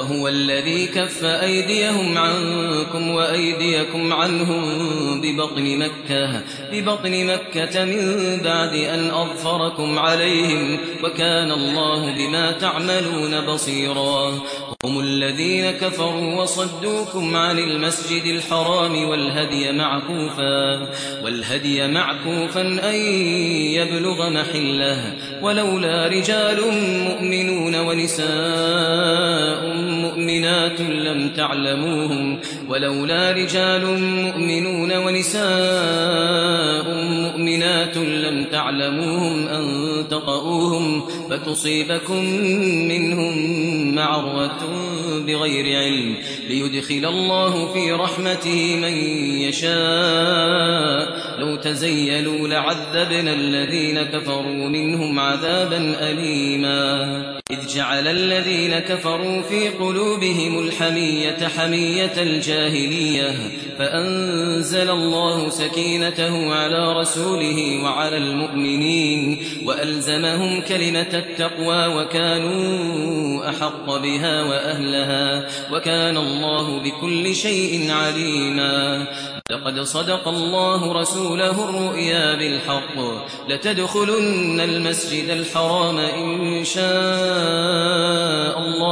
وهو الذي كف أيديهم عنكم وأيديكم عنهم ببطن مكة ببطن مكة من بعد أن أظفركم عليهم وكان الله بما تعملون بصيرا. هم الذين كفروا وصدوكم عن المسجد الحرام والهدي معكوفا والهدي معكوفا أن يبلغ محله. ولولا رجال مؤمنون ونساء تعلموهم ولولا رجال مؤمنون ونساء مؤمنات لم تعلموهم أن تطؤوهم فتصيبكم منهم معرة بغير علم ليدخل الله في رحمته من يشاء لو تزيلوا لعذبنا الذين كفروا منهم عذابا أليما جعل الذين كفروا في قلوبهم الحمية حمية الجاهلية فأنزل الله سكينته على رسوله وعلى المؤمنين وألزمهم كلمة التقوى وكانوا أحق بها وأهلها وكان الله بكل شيء عليما. لقد صدق الله رسوله الرؤيا بالحق لتدخلن المسجد الحرام إن شاء